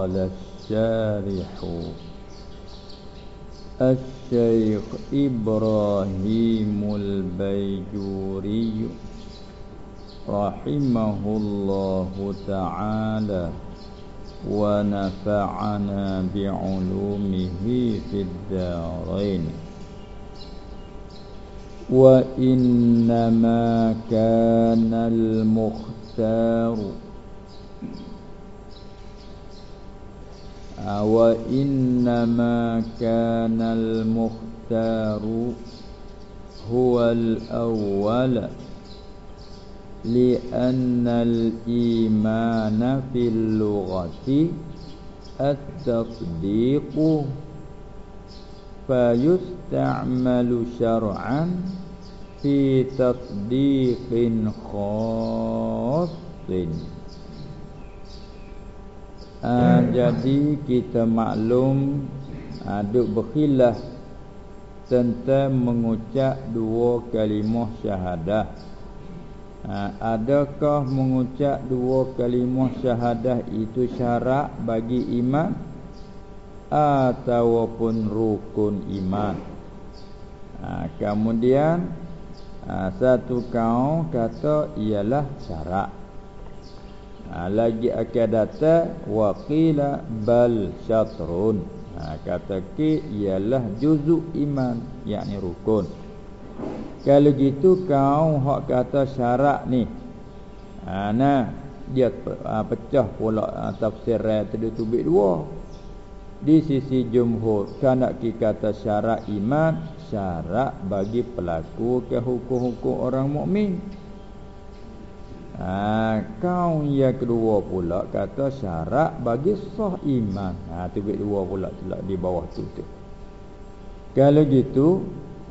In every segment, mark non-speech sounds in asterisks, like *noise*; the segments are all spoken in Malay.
قال الشارح الشيخ إبراهيم البيجوري رحمه الله تعالى ونفعنا بعلومه في الدارين. وإنما كان المختار وإنما كان المختار هو الأول لأن الإيمان في اللغة التصديق فيستعمل شرعا في تصديق خاص. Uh, jadi kita maklum ada uh, berkhilaf tentang mengucap dua kalimah syahadah. Ha, adakah mengucap dua kalimah syahadah itu syarat bagi iman ataupun rukun iman ha, kemudian ha, satu kaum kata ialah syarat ha, lagi akan datang waqila bal syatrun ha, kata ke ialah juzuk iman yakni rukun kalau gitu kau hak kata syarat ni. Ha nah dia ha, pecah pula ha, tafsir tadi tubik dua. Di sisi jumhur kana ki kata syarat iman syarat bagi pelaku ke hukum-hukum orang mukmin. Ha, kau yang kedua pula kata syarat bagi sah iman. Ha tubik dua pula di bawah tu tu. Kalau gitu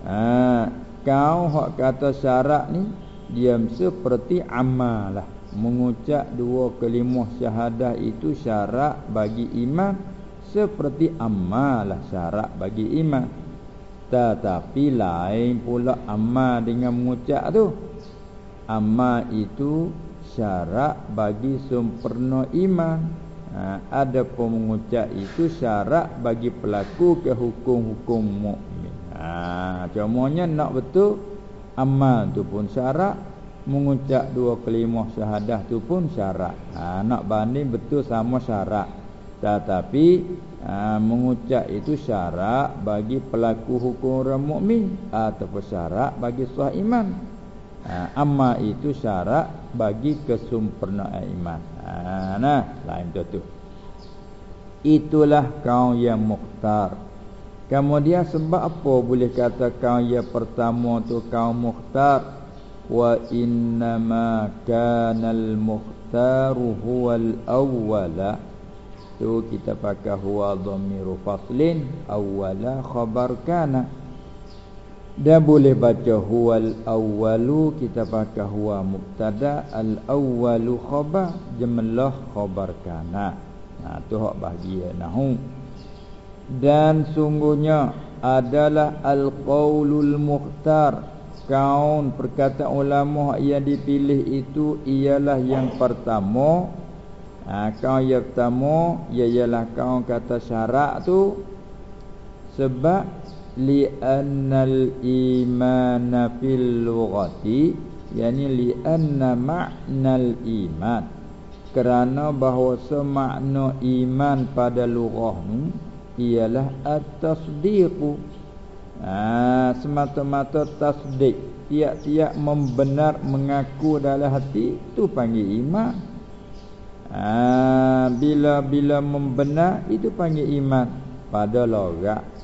ha, kau hak kata syarat ni dia seperti amal lah mengucap dua kalimah syahadah itu syarat bagi iman seperti amal lah syarat bagi iman tetapi lain pula amal dengan mengucap tu amal itu syarat bagi sempurna iman ha, ada pun mengucap itu syarat bagi pelaku ke hukum-hukum mukmin Ha, cumanya nak betul amal tu pun syarat mengucap dua kalimah syahadah tu pun syarat. Ha, nak banding betul sama syarat. Tetapi ha, mengucap itu syarat bagi pelaku hukum orang mukmin ataupun syarat bagi sah iman. Ha, amal itu syarat bagi kesempurnaan iman. Ha, nah, lain tu tu. Itulah kaum yang mukhtar. Kemudian sebab apa boleh katakan yang pertama tu kaum mukhtar wa inna ma kana al mukhtar huwa al awwala tu kita pakai huwa dhamiru faslin awwala khabar kana dan boleh baca huwa al awwalu kita pakai huwa mubtada al awwalu khabar jumlah khabar kana. Nah tu hak bahagia nahu. Dan sungguhnya adalah al-qaulul mukhtar. Kaun perkataan ulama yang dipilih itu ialah yang pertama. Ha, kaun yang pertama ialah kaun kata syarat tu. Sebab li annal iman fil lughati yani li anna ma'nal iman. Kerana bahawa semakna iman pada lughah ni ialah at-tasdiqu. Ha, semata-mata tasdik. Tiap-tiap membenar mengaku dalam hati itu panggil iman. Ha, bila-bila membenar itu panggil iman. Pada logat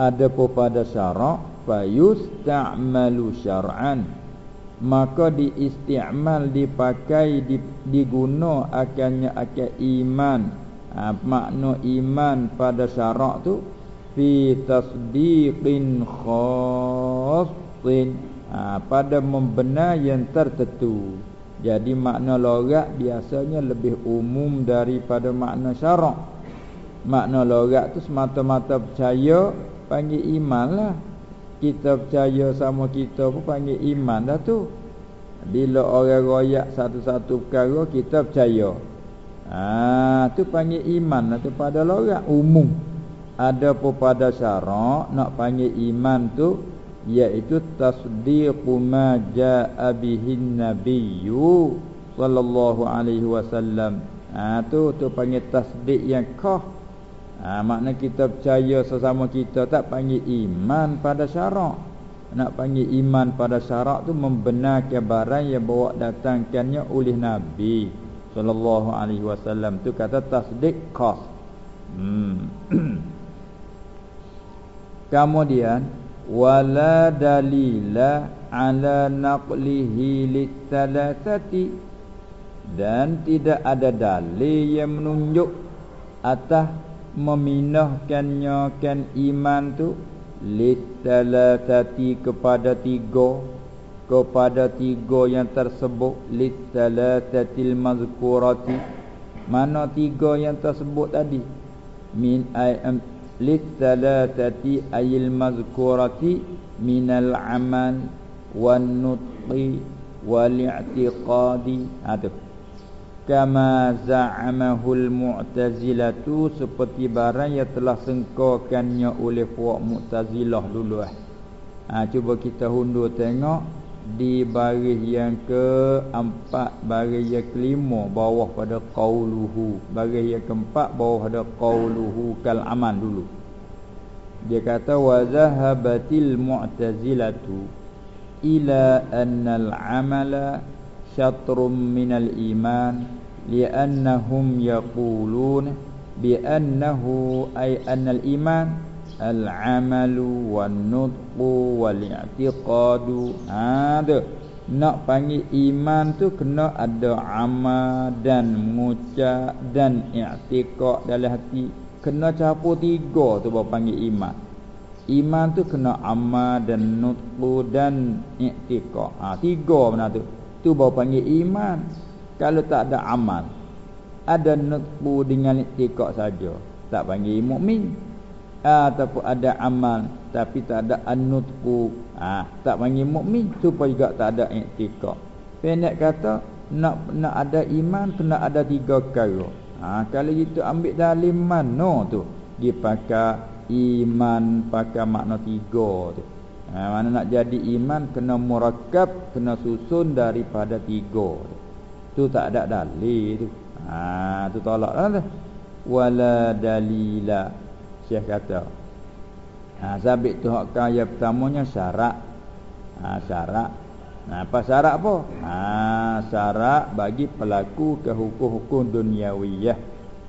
ada pada syarak fayusta'malu syar'an. Maka diisti'mal dipakai diguna akannya akan iman. Ha, makna iman pada syarak tu fi tasdiqin khassin. Ha, pada membenar yang tertentu. Jadi makna logat biasanya lebih umum daripada makna syarak. Makna logat tu semata-mata percaya panggil iman lah. Kita percaya sama kita pun panggil iman dah tu. Bila orang royak satu-satu perkara kita percaya. Ah, tu panggil iman tu pada lorak umum. Ada pun pada syarak nak panggil iman tu iaitu tasdiqu ma jaa bihi nabiyyu sallallahu alaihi wasallam. Ha tu tu panggil tasdik yang kah ha makna kita percaya sesama kita tak panggil iman pada syarak. Nak panggil iman pada syarak tu membenarkan barang yang bawa datangkannya oleh nabi sallallahu alaihi wasallam. Tu kata tasdik kah hmm. *clears throat* Kemudian wala dalila ala naqlihi litsalatsati dan tidak ada dalil yang menunjuk atas meminahkannya kan iman tu litsalatsati kepada tiga kepada tiga yang tersebut litsalatsatil mazkurati. Mana tiga yang tersebut tadi? Min ayam lithalatati ayil mazkurati minal amal wan nutqi wal i'tiqadi. Ada kama za'amahul mu'tazilatu seperti barang yang telah sengkokannya oleh puak mu'tazilah dulu ah ha, cuba kita hundur tengok di baris yang keempat baris yang kelima bawah pada qauluhu. Baris yang keempat bawah pada qauluhu kal aman dulu. Dia kata wa zahabatil mu'tazilatu ila annal amala syatrum minal iman ay annal iman al-amalu wan-nutqu wal-i'tiqadu. Ada nak panggil iman tu kena ada amal dan mengucap dan i'tiqad dalam hati. Kena campur tiga tu baru panggil iman. Iman tu kena amal dan nutqu dan i'tiqad. Ha tiga benda tu. Tu baru panggil iman kalau tak ada amal ada nutqu dengan i'tiqad saja. Tak panggil mukmin ataupun ada amal tapi tak ada anutku ha, tak panggil mukmin supaya juga tak ada i'tikad pendek kata nak nak ada iman kena ada tiga perkara. Ha, kalau itu ambil dalil mana tu? Dia pakai iman pakai makna tiga tu. Ha, mana nak jadi iman kena murakab kena susun daripada tiga tu tu tak ada dalil tu. Ha, tu tolak lah wala dalila Syekh kata. Ha, Zabit tu hak kaya pertamanya syarat ha, Syarat ha, Apa syarat apa? Ha, syarat bagi pelaku ke hukum-hukum duniawiyah.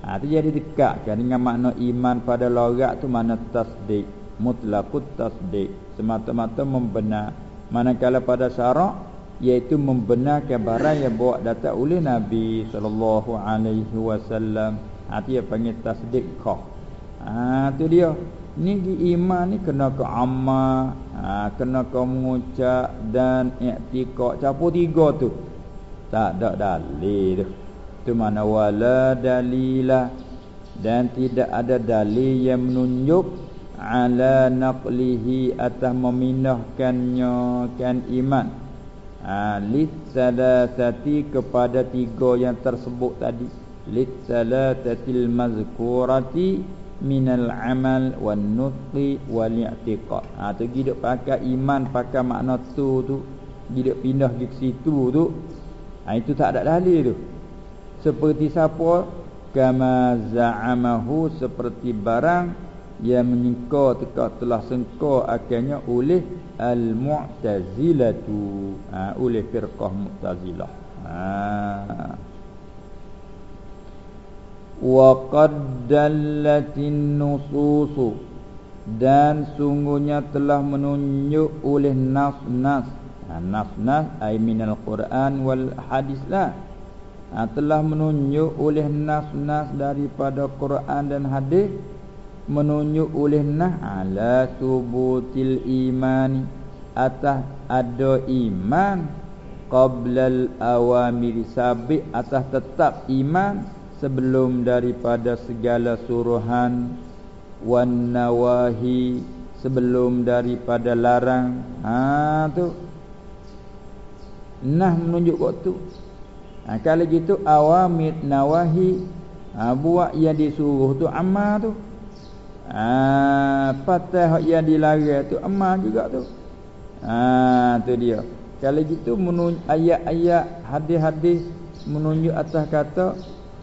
Ha, Itu jadi dekat kan dengan makna iman pada lorak tu mana tasdik Mutlakut tasdik. Semata-mata membenar. Manakala pada syarat Iaitu membenarkan barang yang bawa datang oleh Nabi SAW Ha, itu yang panggil tasdik kau Ha tu dia. Ni di iman ni kena ke amal, ha kena ke mengucap dan i'tiqad campur tiga tu. Tak ada dalil tu. Tu mana wala dalila dan tidak ada dalil yang menunjuk ala naqlihi atas memindahkannya kan iman. Ha lit salatati kepada tiga yang tersebut tadi. Lit salatatil mazkurati minal amal wan nutqi wal i'tiqad. Ha tu hidup pakai iman pakai makna tu tu hidup pindah di situ tu. Ha itu tak ada dalil tu. Seperti siapa kama za'amahu seperti barang yang menyengka teka telah sengka akhirnya oleh al mu'tazilatu ha, oleh firqah mu'tazilah. Ha. Wa qaddallatin nususu dan sungguhnya telah menunjuk oleh nas-nas. Ha, nas-nas ay minal quran wal hadis lah. Ha, telah menunjuk oleh nas-nas daripada Quran dan hadis menunjuk oleh nah ala tubutil iman atas ada iman qabla al awamir sabi atas tetap iman sebelum daripada segala suruhan. Wan nawahi sebelum daripada larang. Ha tu. Nah menunjuk waktu ha, kalau gitu awamid nawahi ha, buat yang disuruh tu amal tu ha, patah yang dilarang tu amal juga tu ha, tu dia kalau gitu ayat-ayat hadis-hadis menunjuk atas kata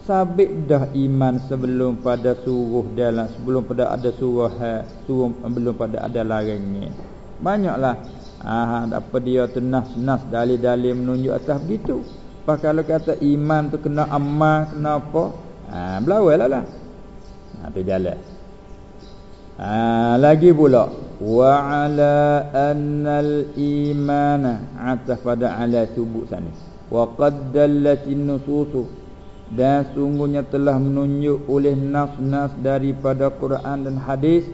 sabit dah iman sebelum pada suruh dalam sebelum pada ada suruh ha, suruh belum pada ada larangnya banyaklah ah apa dia tu nas-nas dalil-dalil menunjuk atas begitu Pas kalau kata iman tu kena amal kena apa? Ha belawailah lah. Ha tu jalan. Ha lagi pula wa ala annal imana ataf pada ala subut sana. Wa qad dallatin nusus dan sungguhnya telah menunjuk oleh nas-nas daripada Quran dan hadis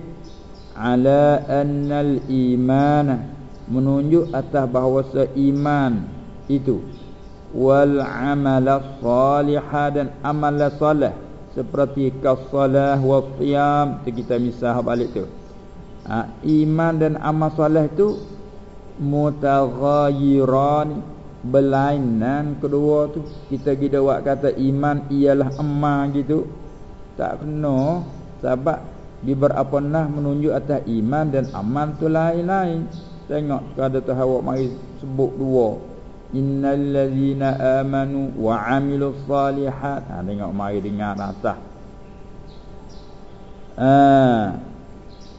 ala annal imana menunjuk atas bahawa seiman itu. Wal amal salih dan amal salih seperti kasalah wa qiyam tu kita misah balik tu. Ha, iman dan amal salih tu mutaghayyiran berlainan kedua tu. Kita kita buat kata iman ialah amal gitu. Tak kena sebab di berapa nah menunjuk atas iman dan amal tu lain-lain. Tengok kada tu awak mari sebut dua innal ladzina amanu wa amilus salihat ha tengok mari dengar atas ha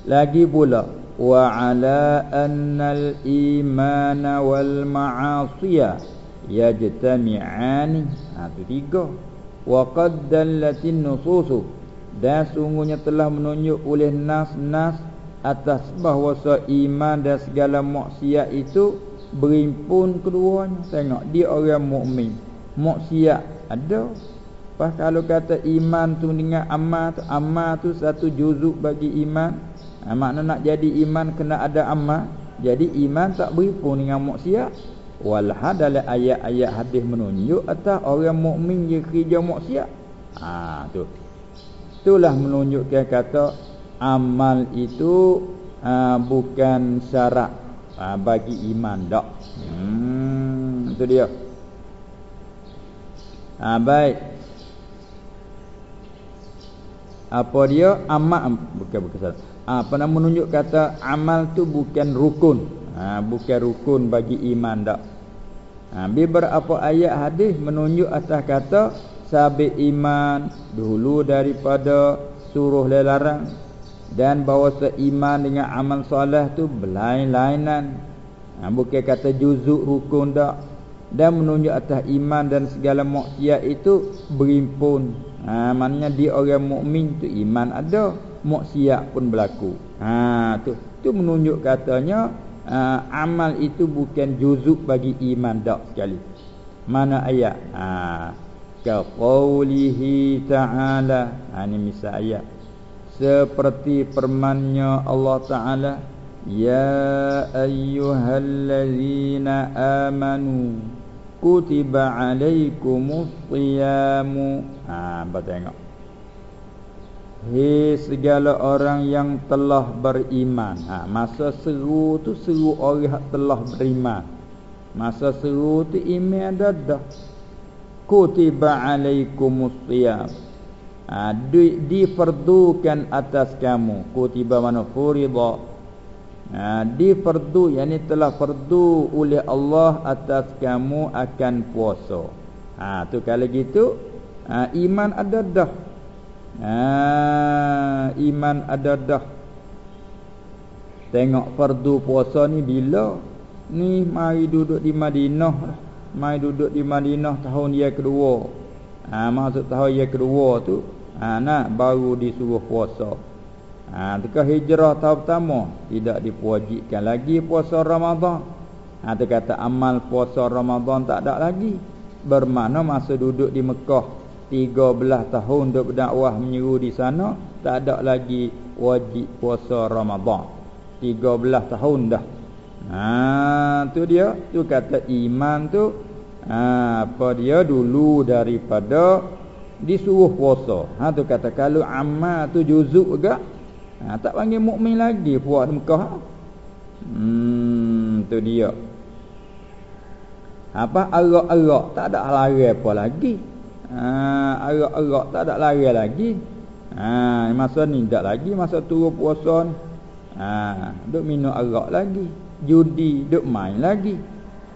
lagi pula wa ala annal imana wal ma'asiya yajtami'ani. Ha tu tiga. Wa qad dallatin nusus dan sungguhnya telah menunjuk oleh nas-nas atas bahawa iman dan segala maksiat itu berimpun keduanya tengok dia orang mukmin. Maksiat ada. Pas kalau kata iman tu dengan amal tu amal tu satu juzuk bagi iman. Ha, makna nak jadi iman kena ada amal. Jadi iman tak berimpun dengan maksiat. Walhad dalam ayat-ayat hadis menunjuk atas orang mukmin dia kerja maksiat. Ha tu. Itulah menunjukkan kata amal itu ha, bukan syarat ha, bagi iman dak. Hmm itu dia. Ha, baik. Apa dia amal bukan bukan. Ha, apa nama menunjuk kata amal tu bukan rukun. Ha, bukan rukun bagi iman dak. Ha, beberapa ayat hadis menunjuk atas kata sabit iman dulu daripada suruh larang dan bahawa seiman dengan amal soleh tu berlain-lainan ha, bukan kata juzuk rukun tak. Dan menunjuk atas iman dan segala maksiat itu berimpun. Ha, maknanya dia orang mukmin tu iman ada maksiat pun berlaku. Ha, tu tu menunjuk katanya ha, amal itu bukan juzuk bagi iman tak sekali. Mana ayat? Ha, ka qawlihi ta'ala. Ha, ini misal ayat seperti firman-Nya Allah Taala ya ayyuhallazina amanu kutiba alaikumus shiyamu ha apa tengok. Hei segala orang yang telah beriman. Ha, Masa seru tu seru orang yang telah beriman. Masa seru tu iman dah. Kutiba alaikumus siyam ha, di, difardukan atas kamu. Kutiba mana furida. Ha, difardu yakni telah fardu oleh Allah atas kamu akan puasa. Ha tu kalau gitu ha, iman ada dah. Ha, iman ada dah. Tengok fardu puasa ni bila? Ni mari duduk di Madinah mari duduk di Madinah tahun yang kedua ha, Maksud tahun yang kedua tu ha, Nak baru disuruh puasa. Ha, Teka hijrah tahun pertama? Tidak dipuajikkan lagi puasa Ramadan. Ha, Itu kata amal puasa Ramadan tak ada lagi. Bermakna masa duduk di Mekah 13 tahun duduk berdakwah menyeru di sana Tak ada lagi wajib puasa Ramadan. 13 tahun dah. Ha tu dia tu kata iman tu ha, apa dia dulu daripada disuruh puasa ha tu kata kalau amal tu juzuk juga ha, tak panggil mukmin lagi puak di Mekah hmm tu dia apa arak-arak tak ada larang apa lagi Ha, arak-arak tak ada lari lagi. Ha, masa ni tak lagi masa turun puasa ni. Ha, duk minum arak lagi. Judi duk main lagi.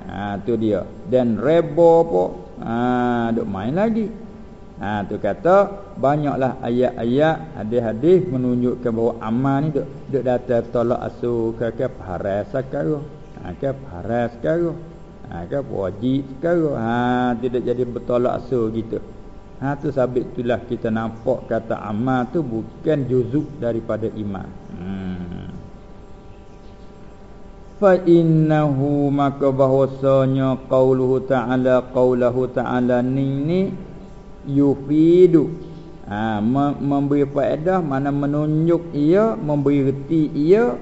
Ha, tu dia. Dan rebo apa? Ha, duk main lagi. Ha, tu kata banyaklah ayat-ayat hadis-hadis menunjukkan bahawa amal ni duk duk datang tolak asu ke ke haras sekarang. Ha, ke haras sekarang ha, kan wajib sekarang ha, tidak jadi bertolak asu gitu ha, tu sabit itulah kita nampak kata amal tu bukan juzuk daripada iman hmm. Fa innahu maka bahwasanya qauluhu ta'ala qaulahu ta'ala ni yufidu. Ha, memberi faedah mana menunjuk ia memberi reti ia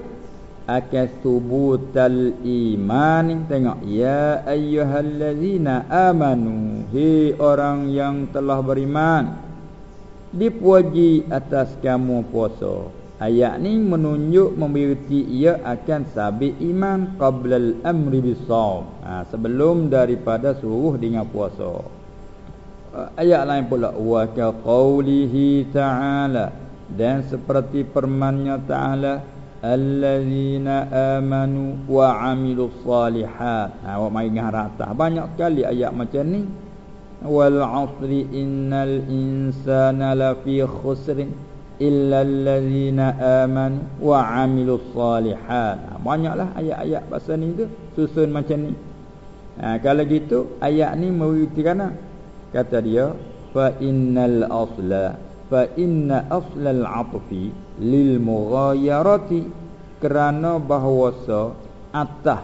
akan subutal iman. Tengok ya ayyuhallazina amanu hi orang yang telah beriman dipuji atas kamu puasa ayat ni menunjuk memberi ia akan sabit iman qablal amri bisawm ha, sebelum daripada suruh dengan puasa. Ayat lain pula wa ka qaulihi ta'ala. Dan seperti firman-Nya ta'ala allazina amanu wa amilus salihat ha awak mai ngah rata banyak sekali ayat macam ni. Wal asri innal insana lafi khusrin illa allazina amanu wa amilus salihat ha, banyaklah ayat-ayat bahasa ni tu susun macam ni. Ha, kalau gitu ayat ni mewujudkan kata dia fa innal asla fa inna aslal atfi lil mughayarati kerana bahawa atah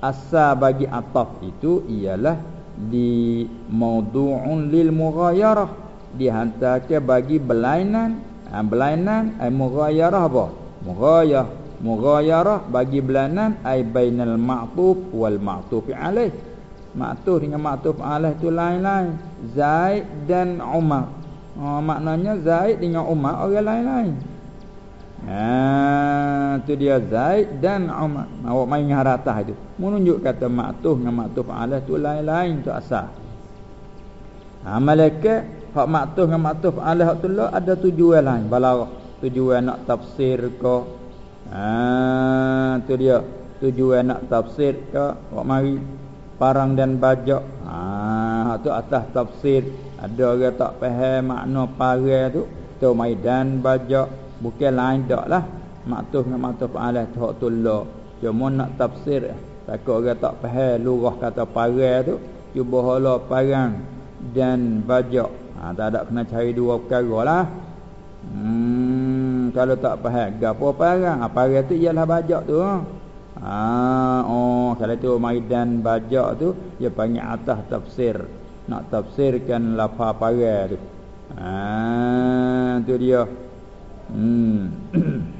asal bagi ataf itu ialah di maudu'un lil mughayarah dihantarkan bagi belainan ha, belainan ai mughayarah apa mughayah mughayarah bagi belainan ai bainal ma'tuf wal ma'tuf alaih ma'tuf dengan ma'tuf alaih tu lain-lain zaid dan umar Oh, maknanya Zaid dengan Umar orang lain-lain. Ha, tu dia Zaid dan Umar. Awak main dengan haratah itu. Menunjuk kata maktuf dengan maktuf alah tu lain-lain tu asal. Ha, malaikat hak maktuf dengan maktuf alah tu lah ada tujuan lain. Balarah. Tujuan nak tafsir ke. Ha, tu dia. Tujuan nak tafsir ke. Awak mari. Parang dan bajak. Ha, tu atas tafsir. Ada orang tak faham makna parah tu, tu maidan bajak bukan lain dak lah. Maktuf dengan maktuf alah hak tolak. Cuma nak tafsir takut orang tak faham lurah kata parah tu, cuba hala parang dan bajak. Ha, tak ada kena cari dua perkara lah. Hmm, kalau tak faham gapo parang? Ha, parang tu ialah bajak tu. Ha, oh, kalau tu maidan bajak tu dia panggil atas tafsir nak tafsirkan lafaz parai tu. Ha tu dia. Hmm. *coughs*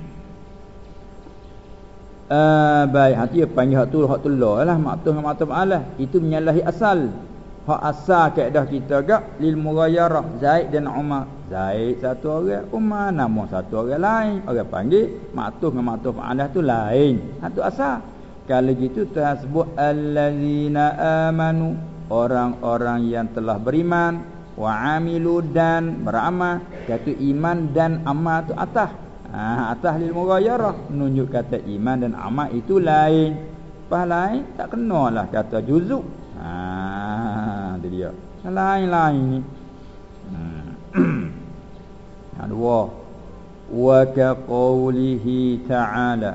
Ah baik hati panggil hak tu hak tu lah maktub dengan maktub Allah itu menyalahi asal. Hak asal kaedah kita gak lil mughayarah Zaid dan Umar. Zaid satu orang, Umar nama satu orang lain. Orang panggil maktub dengan maktub Allah tu lain. Satu asal. Kalau gitu tersebut allazina amanu orang-orang yang telah beriman wa amilu dan beramal kata iman dan amal tu atas ha, atas lil mughayarah menunjuk kata iman dan amal itu lain pas lain tak kenalah kata juzuk ha dia. Lain-lain ni. Hmm. *clears throat* Dua. Wa ka qawlihi ta'ala.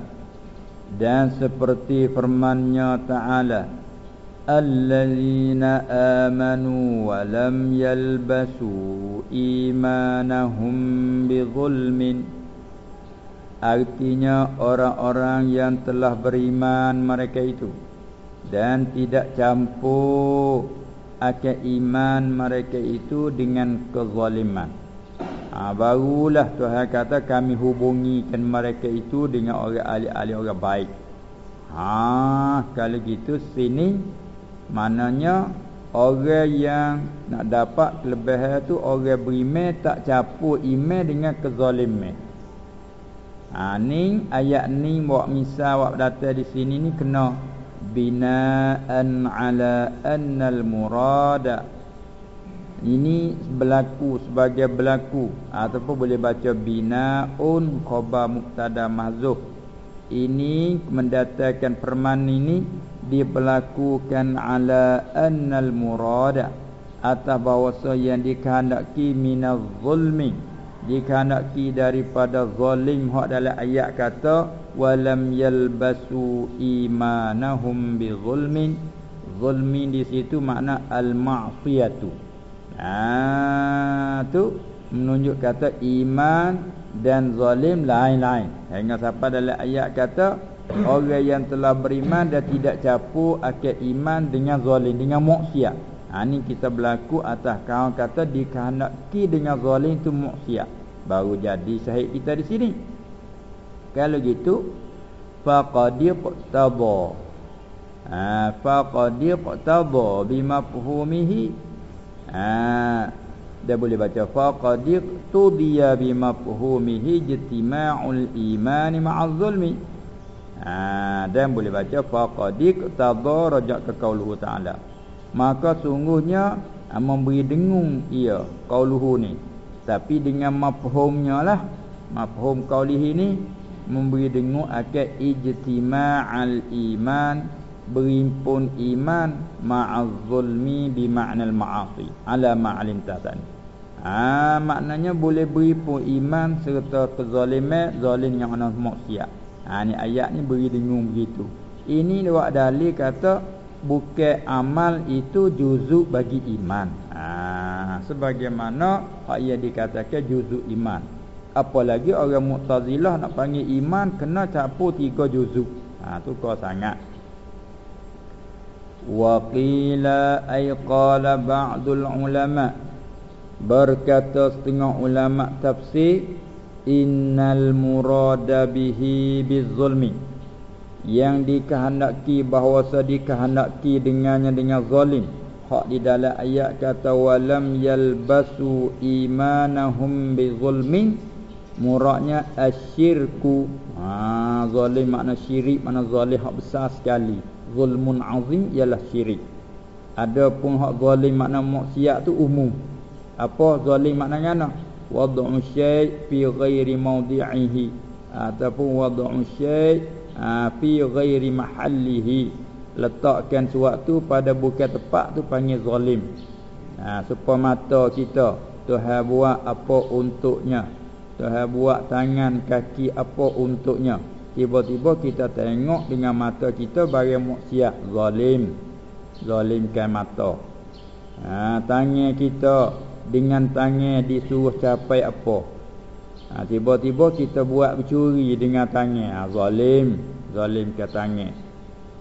Dan seperti firmannya ta'ala. Allazina amanu wa lam yalbasu imanahum bi zulmin. Artinya orang-orang yang telah beriman mereka itu. Dan tidak campur akan iman mereka itu dengan kezaliman. Ha, Barulah Tuhan kata kami hubungikan mereka itu dengan orang ahli-ahli orang baik. Ha, kalau gitu sini Maknanya orang yang nak dapat kelebihan tu orang beriman tak campur iman dengan kezaliman. Ha ni ayat ni buat misal buat data di sini ni kena binaan ala annal murada. Ini berlaku sebagai berlaku. Ataupun boleh baca binaun khabar mubtada mahzuf ini mendatangkan perman ini diberlakukan ala annal murada atas bahawasa yang dikehendaki minaz zulmi dikehendaki daripada zalim hak dalam ayat kata walam yalbasu imanahum bi zulmin zulmin di situ makna al ma'siyatu Ah tu menunjuk kata iman dan zalim lain-lain. Hingga sampai dalam ayat kata orang yang telah beriman dan tidak campur akal iman dengan zalim dengan maksiat. Ha ni kita berlaku atas kaum kata dikehendaki dengan zalim tu maksiat. Baru jadi syahid kita di sini. Kalau gitu faqadir taba. Ha faqadir taba bima fuhumihi ha dia boleh baca faqadir tudiya bi mafhumihi jitima'ul iman ma'az zulmi. Ha dan boleh baca faqadik tadarajat ke qauluhu ta'ala. Maka sungguhnya ha, memberi dengung ia qauluhu ni. Tapi dengan mafhumnya lah. Mafhum qaulihi ni memberi dengung akan ijtima'al iman berimpun iman ma'az zulmi bi ma'nal ma'asi. Ala ma'alin tasan ha maknanya boleh berimpun iman serta kezaliman zalim yang ana maksiat. Ha ni ayat ni beri dengung begitu. Ini dia dalil kata bukan amal itu juzuk bagi iman. Ha sebagaimana hak yang dikatakan juzuk iman apalagi orang Mu'tazilah nak panggil iman kena capu tiga juzuk. Ha tu kau sangat. Wa qila ay qala ba'dul ulama berkata setengah ulama tafsir innal murada bihi bizulmi yang dikehendaki bahawa dikehendaki dengannya dengan zalim hak di dalam ayat kata walam yalbasu imanahum bizulmin muradnya asyirku. Ha zalim makna syirik makna zalim hak besar sekali. Zulmun azim ialah syirik. Ada pun hak zalim makna maksiat tu umum. Apa zalim maknanya ana wad'u syai' fi ghairi mawdi'ihi. Ataupun wad'u syai' fi ghairi mahallihi. Letakkan sesuatu pada bukan tempat tu panggil zalim. Ha supaya mata kita Tuhan buat apa untuknya Tuhan buat tangan kaki apa untuknya Tiba-tiba kita tengok dengan mata kita bagi maksiat zalim. Zalimkan mata. Ha, tangan kita dengan tangan disuruh capai apa? Ha, tiba-tiba kita buat mencuri dengan tangan. Ha, zalim. Zalim ke tangan.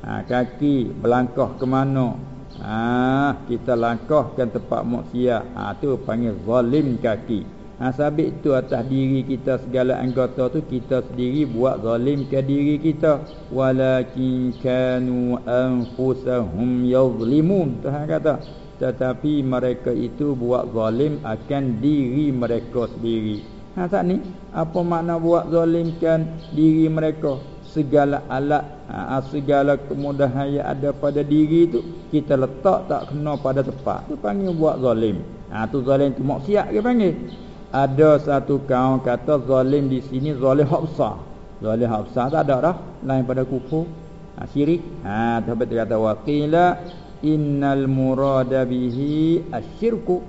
Ha, kaki berlangkah ke mana? Ha, kita langkahkan tempat maksiat. Ha, tu panggil zalim kaki. Ha, sabit tu atas diri kita segala anggota tu kita sendiri buat zalim ke diri kita. Walakin kanu anfusahum yuzlimun Tuhan kata. Tetapi mereka itu buat zalim akan diri mereka sendiri. Ha tak ni? Apa makna buat zalimkan diri mereka? Segala alat ha, segala kemudahan yang ada pada diri tu kita letak tak kena pada tempat tu panggil buat zalim. Ha tu zalim tu maksiat ke panggil ada satu kaum kata zalim di sini zalim hak besar. Zalim hak besar tak ada dah lain pada kufur. Ha, syirik. Ha tapi dia kata waqila innal murada bihi asyirku.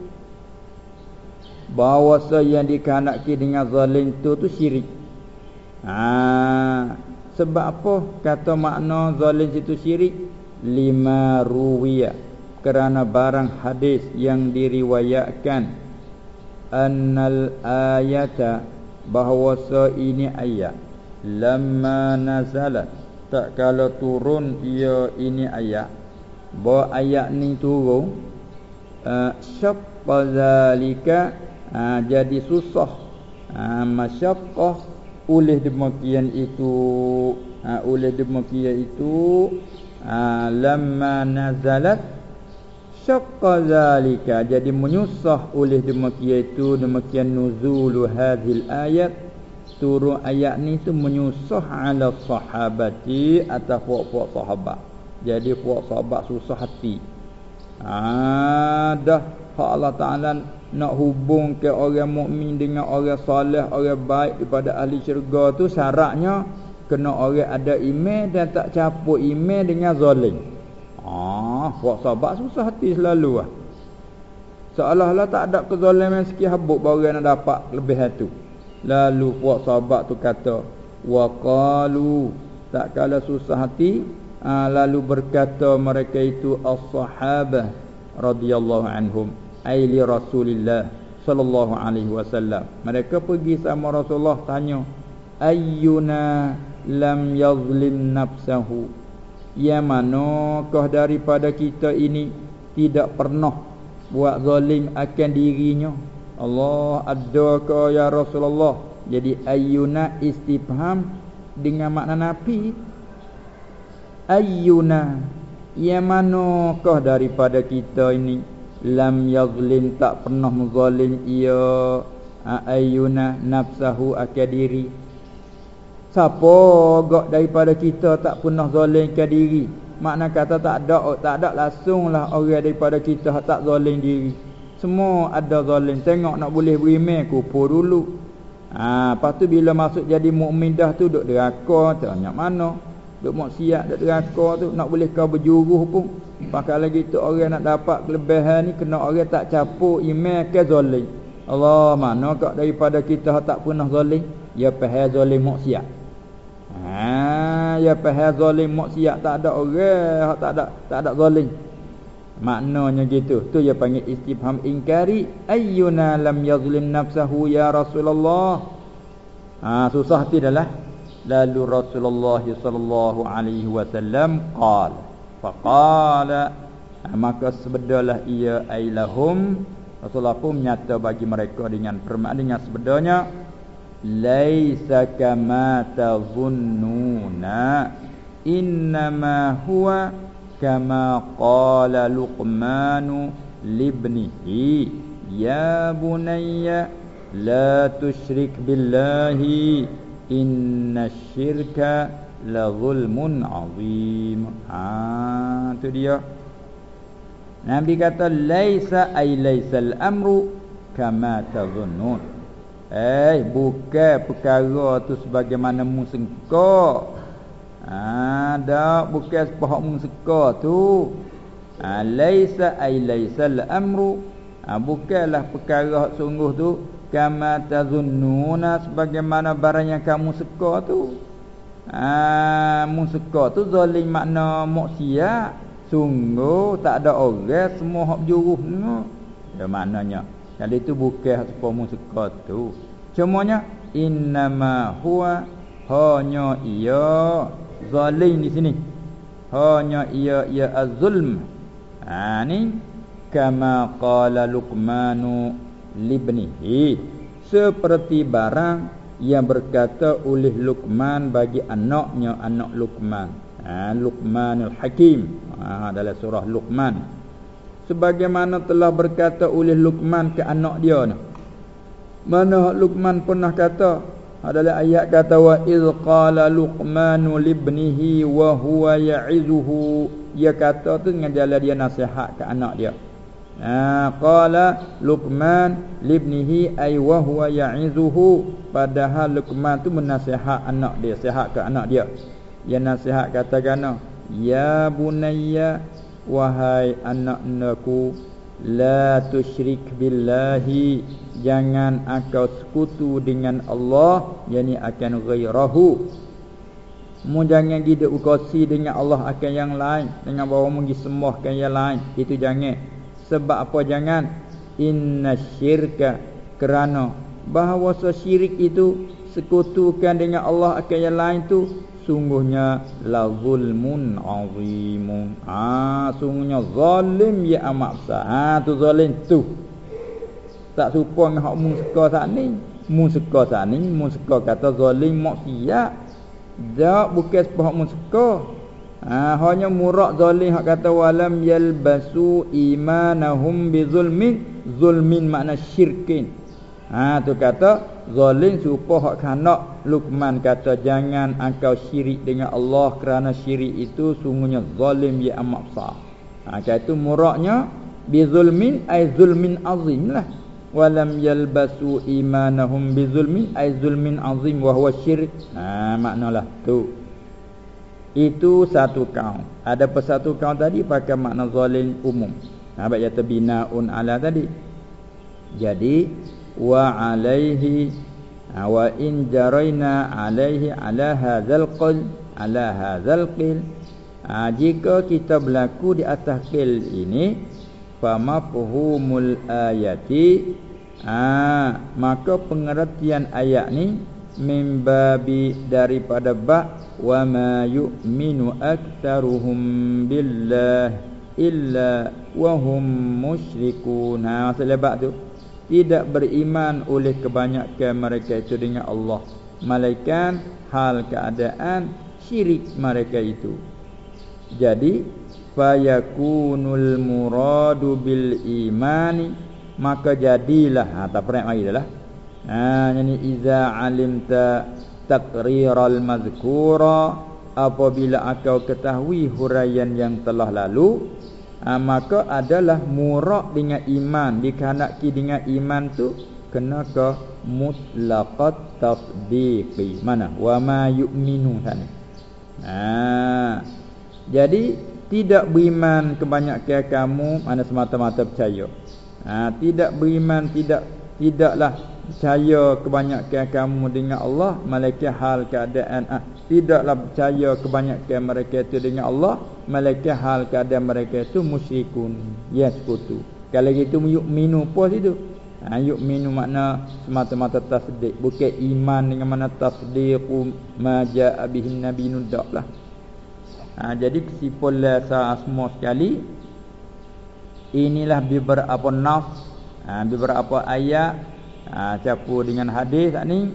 Bahawa yang dikehendaki dengan zalim tu tu syirik. Ha sebab apa kata makna zalim itu syirik? Lima ruwiya kerana barang hadis yang diriwayatkan annal ayata bahawa ini ayat. Lamma nazalat tak kalau turun ia ini ayat. Bahawa ayat ni turun uh, syaqqa zalika uh, jadi susah. Uh, masyaqqah oleh demikian itu oleh demikian itu lamma nazalat syaqqa zalika. Jadi menyusah oleh demikian itu demikian nuzul hadhil ayat turun ayat ni tu menyusah ala sahabati atau puak-puak sahabat. Jadi puak sahabat susah hati. Ah dah hak Allah Taala nak hubung ke orang mukmin dengan orang soleh, orang baik daripada ahli syurga tu syaratnya kena orang ada iman dan tak capuk iman dengan zalim. Ah, buat sahabat susah hati selalu ah. Seolah-olah tak ada kezaliman sikit habuk baru nak dapat lebih itu. Lalu puak sahabat tu kata, "Wa qalu" tak kala susah hati, aa, lalu berkata mereka itu as-sahabah radhiyallahu anhum, ai li Rasulillah sallallahu alaihi wasallam. Mereka pergi sama Rasulullah tanya, "Ayyuna lam yazlim nafsahu?" Yang manakah daripada kita ini tidak pernah buat zalim akan dirinya? Allah ada ke ya Rasulullah? Jadi ayyuna istifham dengan makna nafi? Ayyuna yang manakah daripada kita ini lam yazlim tak pernah menzalim ia ayyuna nafsahu akan diri siapa gak daripada kita tak pernah zalim ke diri Makna kata tak ada tak ada langsunglah orang daripada kita tak zalim diri. Semua ada zalim. Tengok nak boleh beriman kufur dulu. Ha, lepas tu bila masuk jadi mukmin dah tu duk deraka tanya mana? Duk maksiat duk deraka tu nak boleh kau berjuruh pun. Pakai lagi tu orang nak dapat kelebihan ni kena orang tak capuk iman ke zalim. Allah mana kau daripada kita tak pernah zalim? Ya pahal zalim maksiat. Ha ya faham zalim maksiat tak ada orang tak ada tak ada zalim. Maknanya gitu. Tu dia panggil istifham ingkari ayyuna lam yazlim nafsahu ya Rasulullah. Ha susah tidaklah. Lalu Rasulullah sallallahu alaihi wasallam qal faqala ha, maka sebedalah ia ailahum Rasulullah pun menyata bagi mereka dengan permak dengan sebedanya laisa kama tazunnuna innama huwa kama qala luqman libnihi ya bunayya la tusyrik billahi inna syirka la zulmun azim ha tu dia Nabi kata laisa ay laisal amru kama tazunnun Eh bukan perkara tu sebagaimana musengka. Ada ha, bukan sepahak musengka tu. Ha, laisa ay laisal amru. Ha, bukanlah perkara sungguh tu kama tazunnuna sebagaimana barang yang kamu seka tu. Ha, musengka tu zalim makna maksiat. Sungguh tak ada orang semua hak juruh ni. Ya maknanya. Jadi itu bukan sepah musengka tu. Cumanya innama huwa hanya ia zalim di sini. Hanya ia ia az-zulm. Ha ni kama qala Luqmanu libnihi seperti barang yang berkata oleh Luqman bagi anaknya anak Luqman. Ha Luqmanul Hakim. Ha dalam surah Luqman. Sebagaimana telah berkata oleh Luqman ke anak dia ni. Mana Luqman pernah kata adalah ayat kata wa iz qala Luqmanu libnihi wa huwa ya'izuhu dia kata tu dengan jalan dia nasihat ke anak dia. Ha qala Luqman libnihi ay wa huwa ya'izuhu padahal Luqman tu menasihat anak dia, sihat ke anak dia. Dia nasihat katakan ya bunayya wahai anak-anakku La tusyrik billahi Jangan engkau sekutu dengan Allah Yani akan ghairahu. Mu jangan gida ukasi dengan Allah akan yang lain Dengan bawa pergi sembahkan yang lain. Itu jangan. Sebab apa jangan? Inna syirka Kerana Bahawa syirik itu Sekutukan dengan Allah akan yang lain tu sungguhnya la zulmun azimun. Ah ha, sungguhnya zalim ya amat besar. Ha tu zalim tu. Tak serupa dengan hak mun seka sat ni mun seka sat ni mun seka kata zalim maksiat. Dak bukan sebab mun seka ha hanya murak zalim hak kata walam yalbasu imanahum bizulmin. Zulmin makna syirkin ha tu kata zalim serupa hak kanak. Luqman kata jangan engkau syirik dengan Allah kerana syirik itu sungguhnya zalim ya amat besar. Ha itu muraknya bizulmin ay zulmin azim lah. Walam yalbasu imanahum bizulmin ay zulmin azim wa huwa syirik ha maknalah tu. Itu satu kaum. Ada persatu kaum tadi pakai makna zalim umum. Ha baik kata binaun ala tadi. Jadi wa alaihi ha, wa in jaraina alaihi ala hadzal qil ala hadzal qil. Ha, jika kita berlaku di atas qil ini famafhumul ayati ha, maka pengertian ayat ni mimbabi daripada ba wa ma yu'minu aktsaruhum billah illa wa hum musyrikun. Ha tu tidak beriman oleh kebanyakan mereka itu dengan Allah. Malaikat hal keadaan syirik mereka itu. Jadi fayakunul muradu bil imani maka jadilah ha tak pernah mari dah ha yani iza alimta taqriral mazkura apabila kau ketahui huraian yang telah lalu ha, maka adalah murak dengan iman. Dikehendaki dengan iman tu kena ke mutlaqat tasdiqi mana? Wa ma yu'minu sana ha jadi tidak beriman kebanyakan kamu mana semata-mata percaya. Ha, tidak beriman tidak tidaklah percaya kebanyakan kamu dengan Allah malaikat hal keadaan ah, tidaklah percaya kebanyakan mereka itu dengan Allah malaikat hal keadaan mereka itu musyrikun. Ya sekutu kalau gitu minu apa situ ha, minu makna semata-mata tasdik. Bukan iman dengan mana tasdiqu ma ja'a bihin nabi nudaklah ha, Jadi kesimpulan saya semua sekali Inilah beberapa nas ha, Beberapa ayat ha, Campur dengan hadis tak ni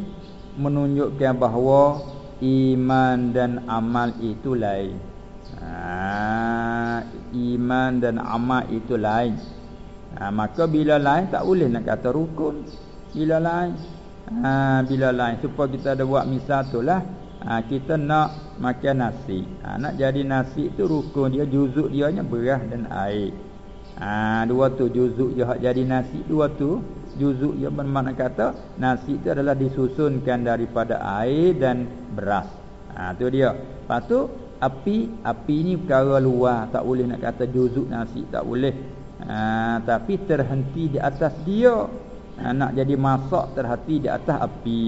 Menunjukkan bahawa Iman dan amal itu lain. Ha, Iman dan amal itu lain. Ha, Maka bila lain tak boleh nak kata rukun. Bila lain ha, Bila lain. Supaya kita ada buat misal tu lah. Ha, Kita nak makan nasi. Ha, Nak jadi nasi tu rukun dia Juzuk dia beras dan air. Ha, Dua tu juzuk dia jadi nasi Dua tu juzuk dia bermakna kata Nasi tu adalah disusunkan daripada air dan beras. Ha, Tu dia. Lepas tu api Api ni perkara luar. Tak boleh nak kata juzuk nasi Tak boleh. Ha, Tapi terhenti di atas dia. Ha, Nak jadi masak terhenti di atas api.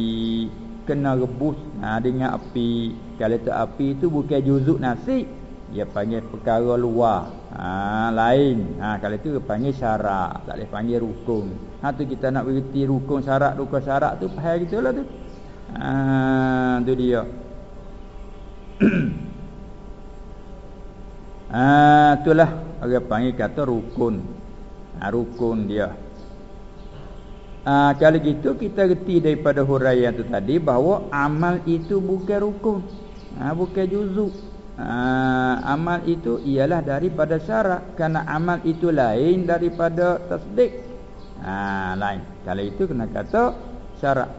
Kena rebus ha, dengan api. Kalau tu api tu bukan juzuk nasi dia panggil perkara luar ha, lain. Ha, kalau tu panggil syarak. Tak boleh panggil rukun. Ha, tu kita nak berhenti rukun syarak rukun syarak tu faham gitu lah tu. Ha, tu dia. *clears throat* Ha, itulah. Orang panggil kata rukun. Ha, rukun dia. Ha, kalau gitu kita reti daripada huraian tu tadi bahawa amal itu bukan rukun. Ha, bukan juzuk. Ha, amal itu ialah daripada syarat kerana amal itu lain daripada tasdik. Ha, lain. Kalau itu kena kata syarat.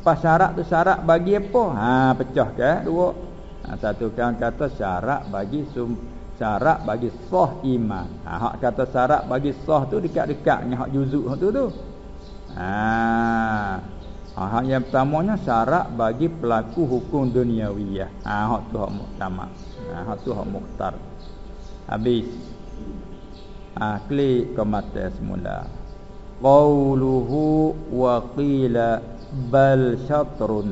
Apa syarat tu syarat bagi apa? Ha, pecah ke dua. Ha, satu kan kata syarat bagi sum syarat bagi sah iman. Ha, hak kata syarat bagi sah tu dekat-dekat dengan hak juzuk tu tu. Ha. Hak yang pertamanya syarat bagi pelaku hukum duniawi ya. Ha hak tu hak muktamad. Ha hak tu hak mukhtar. Habis. Ha klik ke mata semula. Qauluhu wa qila bal syatrun.